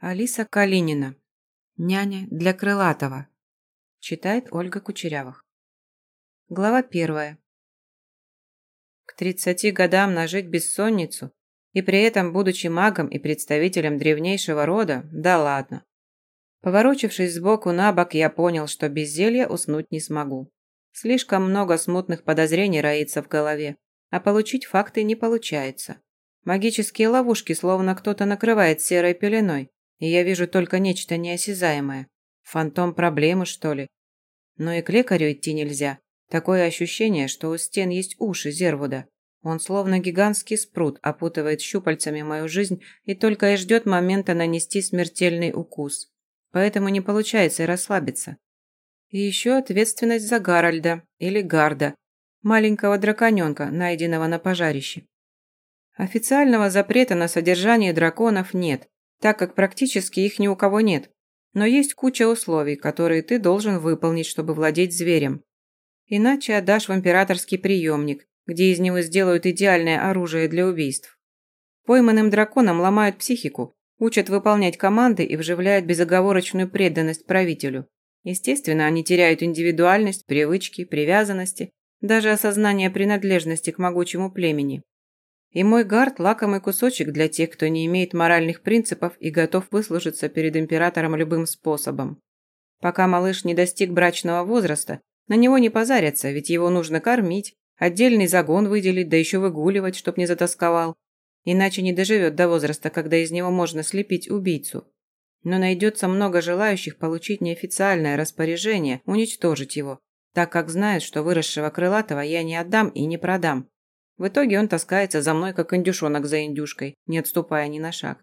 Алиса Калинина. Няня для Крылатова. Читает Ольга Кучерявых. Глава первая. К 30 годам нажить бессонницу и при этом, будучи магом и представителем древнейшего рода, да ладно. Поворочившись сбоку на бок, я понял, что без зелья уснуть не смогу. Слишком много смутных подозрений роится в голове, а получить факты не получается. Магические ловушки словно кто-то накрывает серой пеленой, и я вижу только нечто неосязаемое. Фантом проблемы, что ли? Но и к лекарю идти нельзя. Такое ощущение, что у стен есть уши Зервуда. Он словно гигантский спрут опутывает щупальцами мою жизнь и только и ждет момента нанести смертельный укус. Поэтому не получается и расслабиться. И еще ответственность за Гарольда или Гарда, маленького драконенка, найденного на пожарище. Официального запрета на содержание драконов нет, так как практически их ни у кого нет. Но есть куча условий, которые ты должен выполнить, чтобы владеть зверем. Иначе отдашь в императорский приемник, где из него сделают идеальное оружие для убийств. Пойманным драконам ломают психику, учат выполнять команды и вживляют безоговорочную преданность правителю. Естественно, они теряют индивидуальность, привычки, привязанности, даже осознание принадлежности к могучему племени. И мой гард – лакомый кусочек для тех, кто не имеет моральных принципов и готов выслужиться перед императором любым способом. Пока малыш не достиг брачного возраста, на него не позарятся, ведь его нужно кормить, отдельный загон выделить, да еще выгуливать, чтоб не затасковал. Иначе не доживет до возраста, когда из него можно слепить убийцу. Но найдется много желающих получить неофициальное распоряжение, уничтожить его, так как знают, что выросшего крылатого я не отдам и не продам. В итоге он таскается за мной, как индюшонок за индюшкой, не отступая ни на шаг.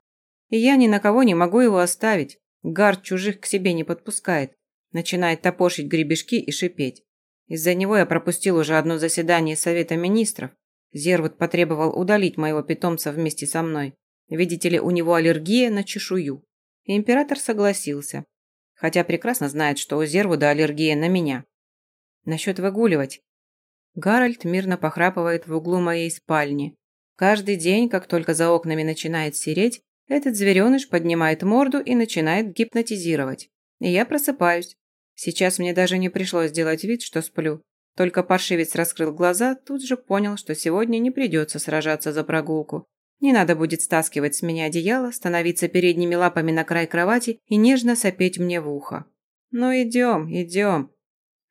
И я ни на кого не могу его оставить. Гард чужих к себе не подпускает. Начинает топорщить гребешки и шипеть. Из-за него я пропустил уже одно заседание Совета Министров. Зервуд потребовал удалить моего питомца вместе со мной. Видите ли, у него аллергия на чешую. И император согласился. Хотя прекрасно знает, что у Зервуда аллергия на меня. Насчет выгуливать. Гарольд мирно похрапывает в углу моей спальни. Каждый день, как только за окнами начинает сереть, этот звереныш поднимает морду и начинает гипнотизировать. И я просыпаюсь. Сейчас мне даже не пришлось делать вид, что сплю. Только паршивец раскрыл глаза, тут же понял, что сегодня не придется сражаться за прогулку. Не надо будет стаскивать с меня одеяло, становиться передними лапами на край кровати и нежно сопеть мне в ухо. «Ну идем, идем»,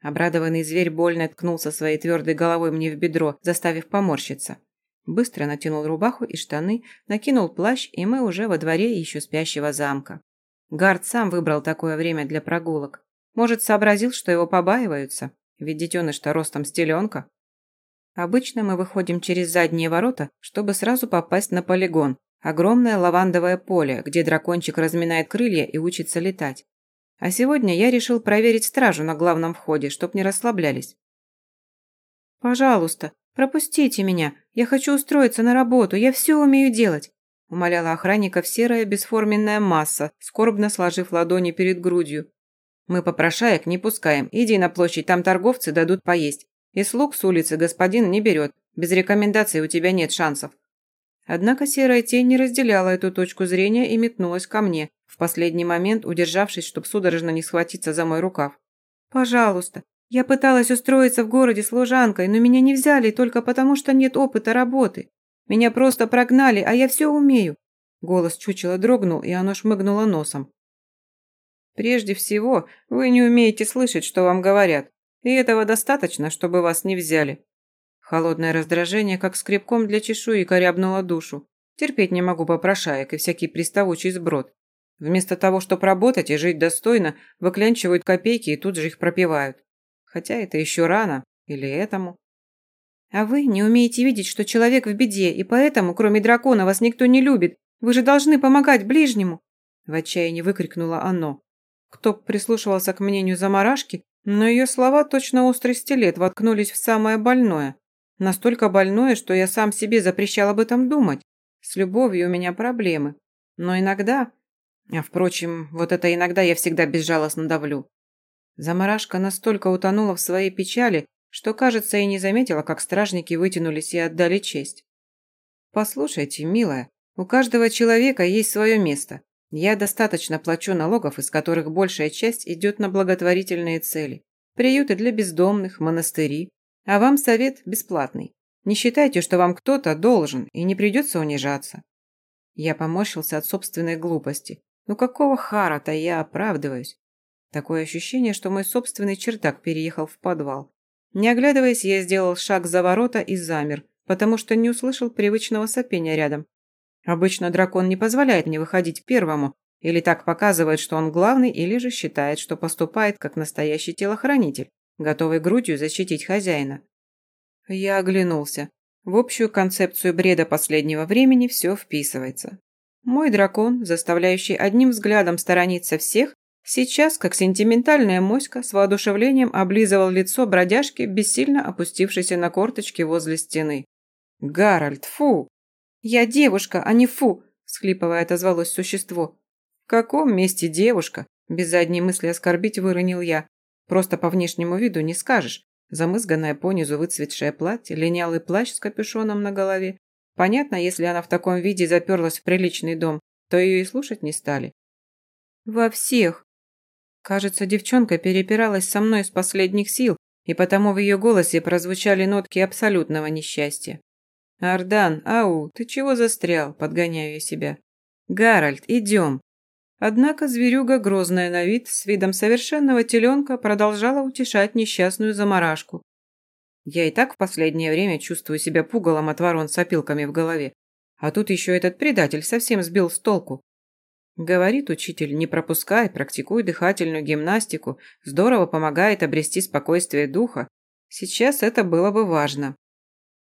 Обрадованный зверь больно ткнулся своей твердой головой мне в бедро, заставив поморщиться. Быстро натянул рубаху и штаны, накинул плащ, и мы уже во дворе еще спящего замка. Гард сам выбрал такое время для прогулок. Может, сообразил, что его побаиваются, ведь детеныш-то ростом стеленка. Обычно мы выходим через задние ворота, чтобы сразу попасть на полигон. Огромное лавандовое поле, где дракончик разминает крылья и учится летать. А сегодня я решил проверить стражу на главном входе, чтоб не расслаблялись. «Пожалуйста, пропустите меня. Я хочу устроиться на работу. Я все умею делать», – умоляла охранников серая бесформенная масса, скорбно сложив ладони перед грудью. «Мы попрошаек не пускаем. Иди на площадь, там торговцы дадут поесть. И слуг с улицы господин не берет. Без рекомендаций у тебя нет шансов». Однако серая тень не разделяла эту точку зрения и метнулась ко мне, в последний момент удержавшись, чтобы судорожно не схватиться за мой рукав. «Пожалуйста, я пыталась устроиться в городе служанкой, но меня не взяли только потому, что нет опыта работы. Меня просто прогнали, а я все умею». Голос чучела дрогнул, и оно шмыгнуло носом. «Прежде всего, вы не умеете слышать, что вам говорят, и этого достаточно, чтобы вас не взяли». Холодное раздражение, как скребком для чешуи, корябнуло душу. Терпеть не могу попрошаек и всякий приставучий сброд. Вместо того, чтобы работать и жить достойно, выклянчивают копейки и тут же их пропивают. Хотя это еще рано. Или этому. А вы не умеете видеть, что человек в беде, и поэтому, кроме дракона, вас никто не любит. Вы же должны помогать ближнему!» В отчаянии выкрикнуло оно. Кто прислушивался к мнению заморашки, но ее слова точно острый стилет воткнулись в самое больное. Настолько больное, что я сам себе запрещал об этом думать. С любовью у меня проблемы. Но иногда а впрочем, вот это иногда я всегда безжалостно давлю. Замарашка настолько утонула в своей печали, что, кажется, и не заметила, как стражники вытянулись и отдали честь. «Послушайте, милая, у каждого человека есть свое место. Я достаточно плачу налогов, из которых большая часть идет на благотворительные цели. Приюты для бездомных, монастыри. А вам совет бесплатный. Не считайте, что вам кто-то должен, и не придется унижаться. Я поморщился от собственной глупости. Ну какого хара-то я оправдываюсь? Такое ощущение, что мой собственный чердак переехал в подвал. Не оглядываясь, я сделал шаг за ворота и замер, потому что не услышал привычного сопения рядом. Обычно дракон не позволяет мне выходить первому, или так показывает, что он главный, или же считает, что поступает как настоящий телохранитель, готовый грудью защитить хозяина. Я оглянулся. В общую концепцию бреда последнего времени все вписывается. Мой дракон, заставляющий одним взглядом сторониться всех, сейчас, как сентиментальная моська, с воодушевлением облизывал лицо бродяжки, бессильно опустившейся на корточки возле стены. «Гарольд, фу!» «Я девушка, а не фу!» – всхлипывая отозвалось существо. «В каком месте девушка?» – без задней мысли оскорбить выронил я. «Просто по внешнему виду не скажешь. Замызганное понизу выцветшее платье, линялый плащ с капюшоном на голове. Понятно, если она в таком виде заперлась в приличный дом, то ее и слушать не стали. «Во всех!» Кажется, девчонка перепиралась со мной с последних сил, и потому в ее голосе прозвучали нотки абсолютного несчастья. «Ардан, ау, ты чего застрял?» – подгоняю я себя. «Гарольд, идем!» Однако зверюга, грозная на вид, с видом совершенного теленка, продолжала утешать несчастную заморашку. Я и так в последнее время чувствую себя пугалом от ворон с опилками в голове. А тут еще этот предатель совсем сбил с толку. Говорит учитель, не пропускай, практикуй дыхательную гимнастику, здорово помогает обрести спокойствие духа. Сейчас это было бы важно.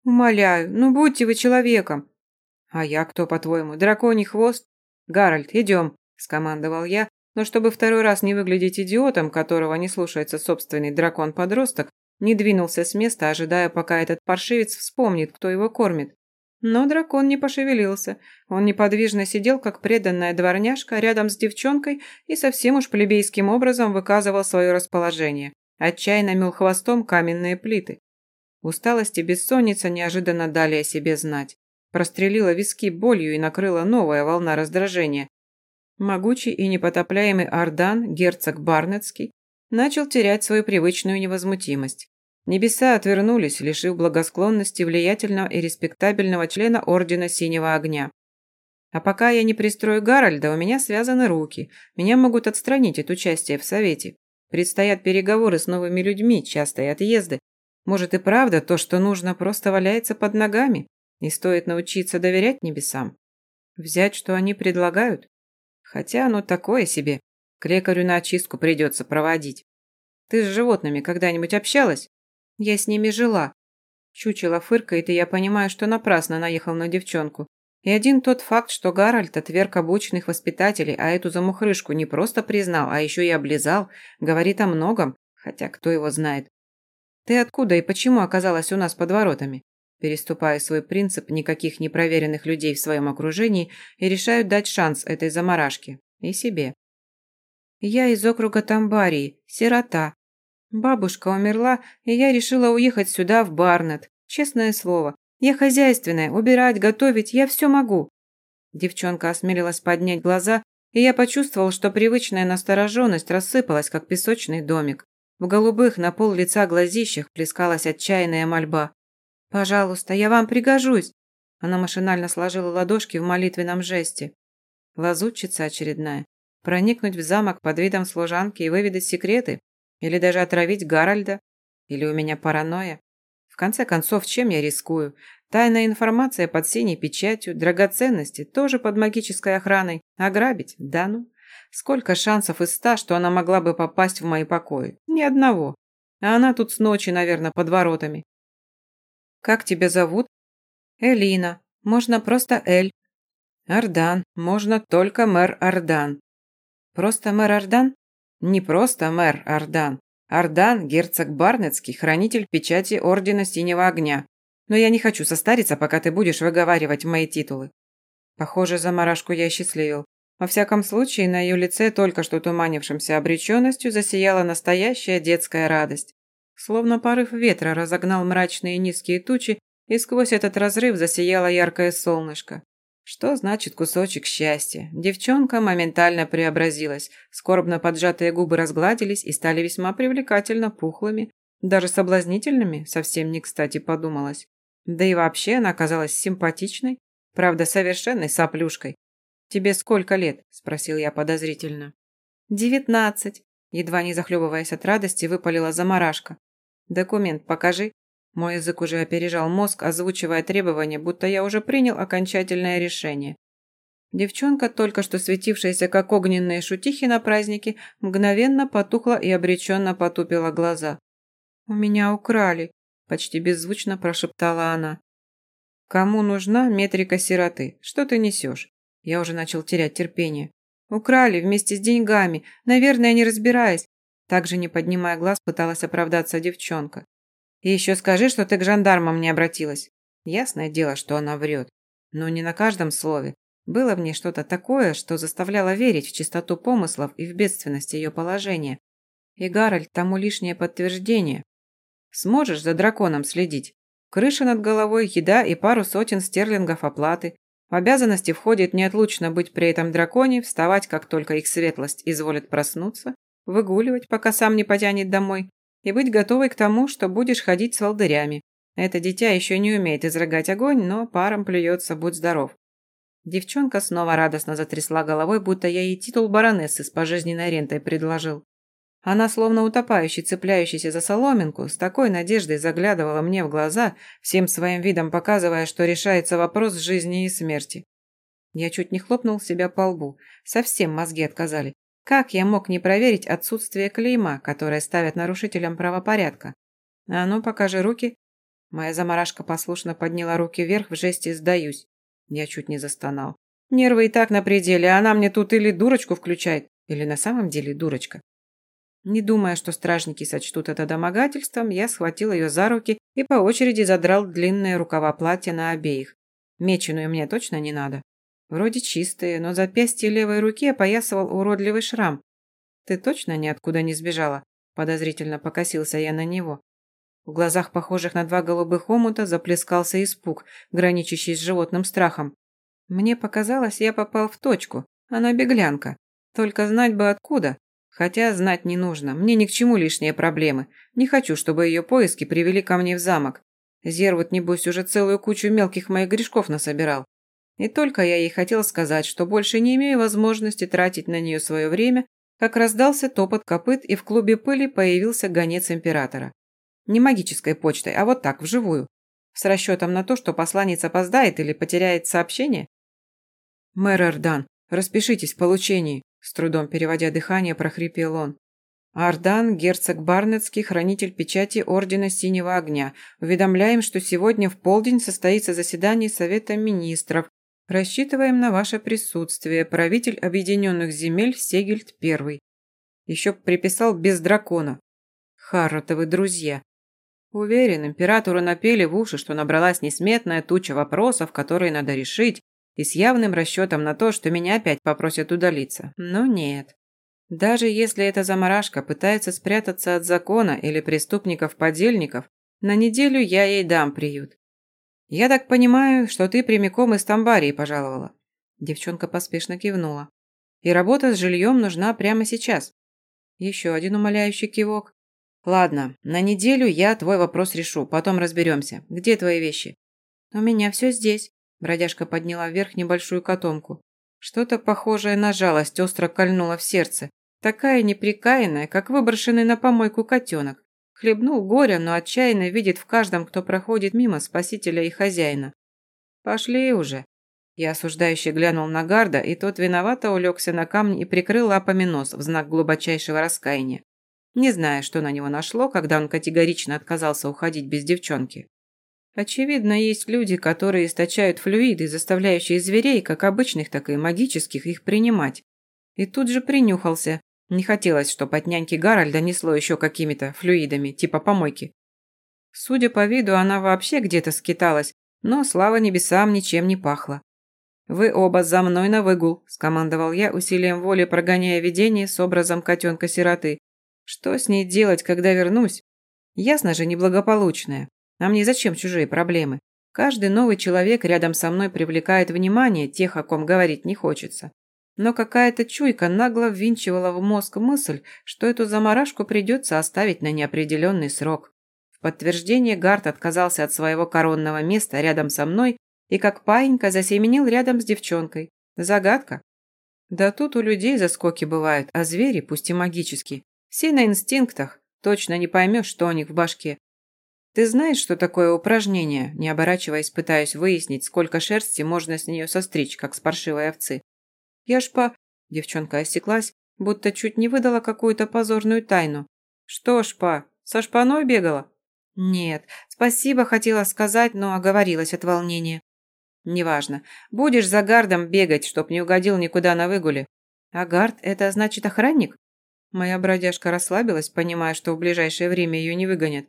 Умоляю, ну будьте вы человеком. А я кто, по-твоему, драконий хвост? Гарольд, идем скомандовал я, но чтобы второй раз не выглядеть идиотом, которого не слушается собственный дракон-подросток, не двинулся с места, ожидая, пока этот паршивец вспомнит, кто его кормит. Но дракон не пошевелился. Он неподвижно сидел, как преданная дворняжка, рядом с девчонкой и совсем уж плебейским образом выказывал свое расположение. Отчаянно мел хвостом каменные плиты. Усталость и бессонница неожиданно дали о себе знать. Прострелила виски болью и накрыла новая волна раздражения, Могучий и непотопляемый Ардан, герцог Барнетский, начал терять свою привычную невозмутимость. Небеса отвернулись, лишив благосклонности влиятельного и респектабельного члена Ордена Синего Огня. А пока я не пристрою Гарольда, у меня связаны руки. Меня могут отстранить от участия в Совете. Предстоят переговоры с новыми людьми, частые отъезды. Может и правда, то, что нужно, просто валяется под ногами, и стоит научиться доверять небесам. Взять, что они предлагают? Хотя оно такое себе. К лекарю на очистку придется проводить. Ты с животными когда-нибудь общалась? Я с ними жила. Чучело фыркает, и я понимаю, что напрасно наехал на девчонку. И один тот факт, что Гарольд отверг обученных воспитателей, а эту замухрышку не просто признал, а еще и облизал, говорит о многом, хотя кто его знает. Ты откуда и почему оказалась у нас под воротами? переступая свой принцип никаких непроверенных людей в своем окружении и решают дать шанс этой заморашке. И себе. Я из округа Тамбарии, сирота. Бабушка умерла, и я решила уехать сюда, в Барнет. Честное слово. Я хозяйственная, убирать, готовить, я все могу. Девчонка осмелилась поднять глаза, и я почувствовал, что привычная настороженность рассыпалась, как песочный домик. В голубых на пол лица глазищах плескалась отчаянная мольба. «Пожалуйста, я вам пригожусь!» Она машинально сложила ладошки в молитвенном жесте. Лазутчица очередная. Проникнуть в замок под видом служанки и выведать секреты? Или даже отравить Гарольда? Или у меня паранойя? В конце концов, чем я рискую? Тайная информация под синей печатью, драгоценности тоже под магической охраной. Ограбить? Да ну. Сколько шансов из ста, что она могла бы попасть в мои покои? Ни одного. А она тут с ночи, наверное, под воротами. Как тебя зовут? Элина. Можно просто Эль. Ардан. Можно только мэр Ардан. Просто мэр Ардан? Не просто мэр Ардан. Ардан – герцог Барнетский, хранитель печати Ордена Синего Огня. Но я не хочу состариться, пока ты будешь выговаривать мои титулы. Похоже, заморашку я счастливил. Во всяком случае, на ее лице только что туманившимся обреченностью засияла настоящая детская радость. Словно порыв ветра разогнал мрачные низкие тучи, и сквозь этот разрыв засияло яркое солнышко. Что значит кусочек счастья? Девчонка моментально преобразилась. Скорбно поджатые губы разгладились и стали весьма привлекательно пухлыми. Даже соблазнительными, совсем не кстати подумалось. Да и вообще она оказалась симпатичной, правда, совершенной соплюшкой. «Тебе сколько лет?» – спросил я подозрительно. «Девятнадцать», – едва не захлебываясь от радости, выпалила заморашка. «Документ покажи», мой язык уже опережал мозг, озвучивая требования, будто я уже принял окончательное решение. Девчонка, только что светившаяся как огненные шутихи на празднике, мгновенно потухла и обреченно потупила глаза. «У меня украли», – почти беззвучно прошептала она. «Кому нужна метрика сироты? Что ты несешь?» Я уже начал терять терпение. «Украли вместе с деньгами, наверное, не разбираясь». Также, не поднимая глаз, пыталась оправдаться девчонка. И еще скажи, что ты к жандармам не обратилась. Ясное дело, что она врет. Но не на каждом слове. Было в ней что-то такое, что заставляло верить в чистоту помыслов и в бедственность ее положения. И Гарольд тому лишнее подтверждение. Сможешь за драконом следить? Крыша над головой, еда и пару сотен стерлингов оплаты. В обязанности входит неотлучно быть при этом драконе, вставать, как только их светлость изволит проснуться, выгуливать, пока сам не потянет домой, и быть готовой к тому, что будешь ходить с волдырями. Это дитя еще не умеет изрыгать огонь, но паром плюется, будь здоров. Девчонка снова радостно затрясла головой, будто я ей титул баронессы с пожизненной рентой предложил. Она, словно утопающий, цепляющийся за соломинку, с такой надеждой заглядывала мне в глаза, всем своим видом показывая, что решается вопрос жизни и смерти. Я чуть не хлопнул себя по лбу. Совсем мозги отказали. Как я мог не проверить отсутствие клейма, которое ставят нарушителям правопорядка? А ну, покажи руки. Моя заморашка послушно подняла руки вверх в жесте «сдаюсь». Я чуть не застонал. Нервы и так на пределе, а она мне тут или дурочку включает, или на самом деле дурочка. Не думая, что стражники сочтут это домогательством, я схватил ее за руки и по очереди задрал длинные рукава платья на обеих. Меченую мне точно не надо. Вроде чистые, но запястье левой руки опоясывал уродливый шрам. «Ты точно ниоткуда не сбежала?» Подозрительно покосился я на него. В глазах, похожих на два голубых омута, заплескался испуг, граничащий с животным страхом. Мне показалось, я попал в точку. Она беглянка. Только знать бы откуда. Хотя знать не нужно. Мне ни к чему лишние проблемы. Не хочу, чтобы ее поиски привели ко мне в замок. Зервуд, небось, уже целую кучу мелких моих грешков насобирал. И только я ей хотел сказать, что больше не имею возможности тратить на нее свое время, как раздался топот копыт, и в клубе пыли появился гонец императора. Не магической почтой, а вот так, вживую. С расчетом на то, что посланец опоздает или потеряет сообщение. «Мэр Эрдан, распишитесь в получении», с трудом переводя дыхание, прохрипел он. Ардан, герцог Барнетский, хранитель печати Ордена Синего Огня. Уведомляем, что сегодня в полдень состоится заседание Совета Министров, Рассчитываем на ваше присутствие, правитель объединенных земель Сегельд I. Еще приписал без дракона. Харротовы друзья. Уверен, императору напели в уши, что набралась несметная туча вопросов, которые надо решить, и с явным расчетом на то, что меня опять попросят удалиться. Но нет. Даже если эта заморашка пытается спрятаться от закона или преступников-подельников, на неделю я ей дам приют. «Я так понимаю, что ты прямиком из Тамбарии пожаловала?» Девчонка поспешно кивнула. «И работа с жильем нужна прямо сейчас». Еще один умоляющий кивок. «Ладно, на неделю я твой вопрос решу, потом разберемся. Где твои вещи?» «У меня все здесь», – бродяжка подняла вверх небольшую котомку. Что-то похожее на жалость остро кольнуло в сердце. Такая неприкаянная, как выброшенный на помойку котенок. Хлебнул горя, но отчаянно видит в каждом, кто проходит мимо спасителя и хозяина. «Пошли уже». Я осуждающе глянул на Гарда, и тот виновато улегся на камни и прикрыл лапами нос в знак глубочайшего раскаяния. Не зная, что на него нашло, когда он категорично отказался уходить без девчонки. Очевидно, есть люди, которые источают флюиды, заставляющие зверей, как обычных, так и магических, их принимать. И тут же принюхался, не хотелось, чтобы от няньки Гарольда несло еще какими-то флюидами, типа помойки. Судя по виду, она вообще где-то скиталась, но, слава небесам, ничем не пахло. «Вы оба за мной на выгул», – скомандовал я, усилием воли прогоняя видение с образом котенка-сироты. «Что с ней делать, когда вернусь? Ясно же, неблагополучная. А мне зачем чужие проблемы? Каждый новый человек рядом со мной привлекает внимание тех, о ком говорить не хочется. Но какая-то чуйка нагло ввинчивала в мозг мысль, что эту заморашку придется оставить на неопределенный срок. В подтверждение Гарт отказался от своего коронного места рядом со мной и как паинька засеменил рядом с девчонкой. Загадка. Да тут у людей заскоки бывают, а звери, пусть и магические, все на инстинктах, точно не поймешь, что у них в башке. «Ты знаешь, что такое упражнение?» Не оборачиваясь, пытаюсь выяснить, сколько шерсти можно с нее состричь, как с паршивой овцы. «Я ж по...» Девчонка осеклась, будто чуть не выдала какую-то позорную тайну. «Что ж по? Со шпаной бегала?» «Нет, спасибо хотела сказать, но оговорилась от волнения». «Неважно. Будешь за гардом бегать, чтоб не угодил никуда на выгуле». «А гард – это значит охранник?» Моя бродяжка расслабилась, понимая, что в ближайшее время ее не выгонят.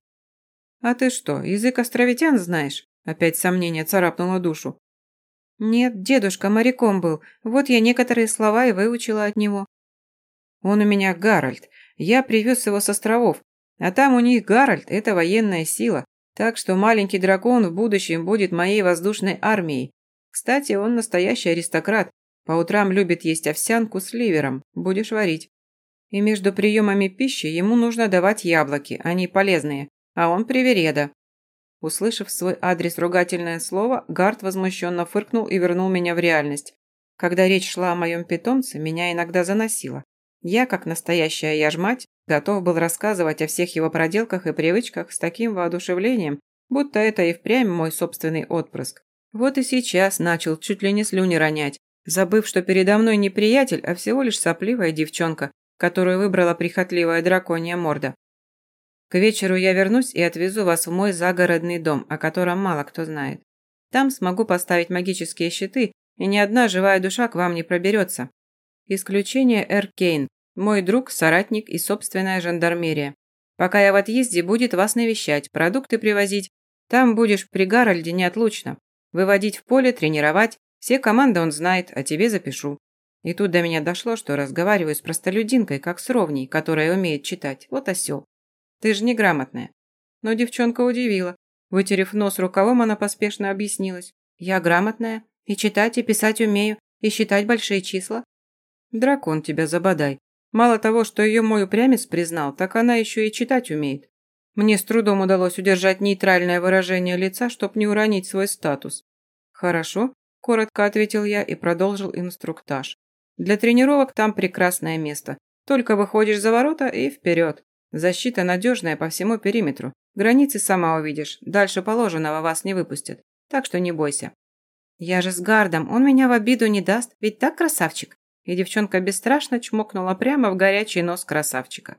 «А ты что, язык островитян знаешь?» Опять сомнение царапнуло душу. «Нет, дедушка моряком был, вот я некоторые слова и выучила от него». «Он у меня Гарольд, я привез его с островов, а там у них Гарольд – это военная сила, так что маленький дракон в будущем будет моей воздушной армией. Кстати, он настоящий аристократ, по утрам любит есть овсянку с ливером, будешь варить. И между приемами пищи ему нужно давать яблоки, они полезные, а он привереда». Услышав свой адрес ругательное слово, Гард возмущенно фыркнул и вернул меня в реальность. Когда речь шла о моем питомце, меня иногда заносило. Я, как настоящая яжмать, готов был рассказывать о всех его проделках и привычках с таким воодушевлением, будто это и впрямь мой собственный отпрыск. Вот и сейчас начал чуть ли не слюни ронять, забыв, что передо мной не приятель, а всего лишь сопливая девчонка, которую выбрала прихотливая драконья морда. К вечеру я вернусь и отвезу вас в мой загородный дом, о котором мало кто знает. Там смогу поставить магические щиты, и ни одна живая душа к вам не проберется. Исключение Эр Кейн, мой друг, соратник и собственная жандармерия. Пока я в отъезде, будет вас навещать, продукты привозить. Там будешь при Гарольде неотлучно. Выводить в поле, тренировать. Все команды он знает, а тебе запишу. И тут до меня дошло, что разговариваю с простолюдинкой, как с ровней, которая умеет читать. Вот осел. Ты же неграмотная». Но девчонка удивила. Вытерев нос рукавом, она поспешно объяснилась. «Я грамотная, и читать, и писать умею, и считать большие числа». «Дракон тебя забодай. Мало того, что ее мой упрямец признал, так она еще и читать умеет. Мне с трудом удалось удержать нейтральное выражение лица, чтобы не уронить свой статус. «Хорошо», – коротко ответил я и продолжил инструктаж. «Для тренировок там прекрасное место. Только выходишь за ворота и вперед. Защита надежная по всему периметру. Границы сама увидишь. Дальше положенного вас не выпустят. Так что не бойся. Я же с гардом, он меня в обиду не даст, ведь так, красавчик? И девчонка бесстрашно чмокнула прямо в горячий нос красавчика.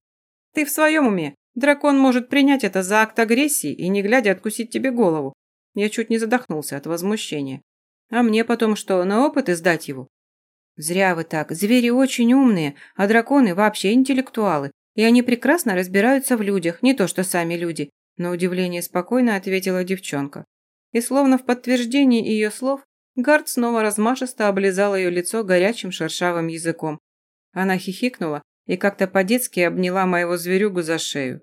Ты в своем уме? Дракон может принять это за акт агрессии и, не глядя, откусить тебе голову. Я чуть не задохнулся от возмущения. А мне потом что, на опыт издать его? Зря вы так. Звери очень умные, а драконы вообще интеллектуалы. И они прекрасно разбираются в людях, не то что сами люди, на удивление спокойно ответила девчонка. И словно в подтверждении ее слов, Гард снова размашисто облизал ее лицо горячим шершавым языком. Она хихикнула и как-то по-детски обняла моего зверюгу за шею.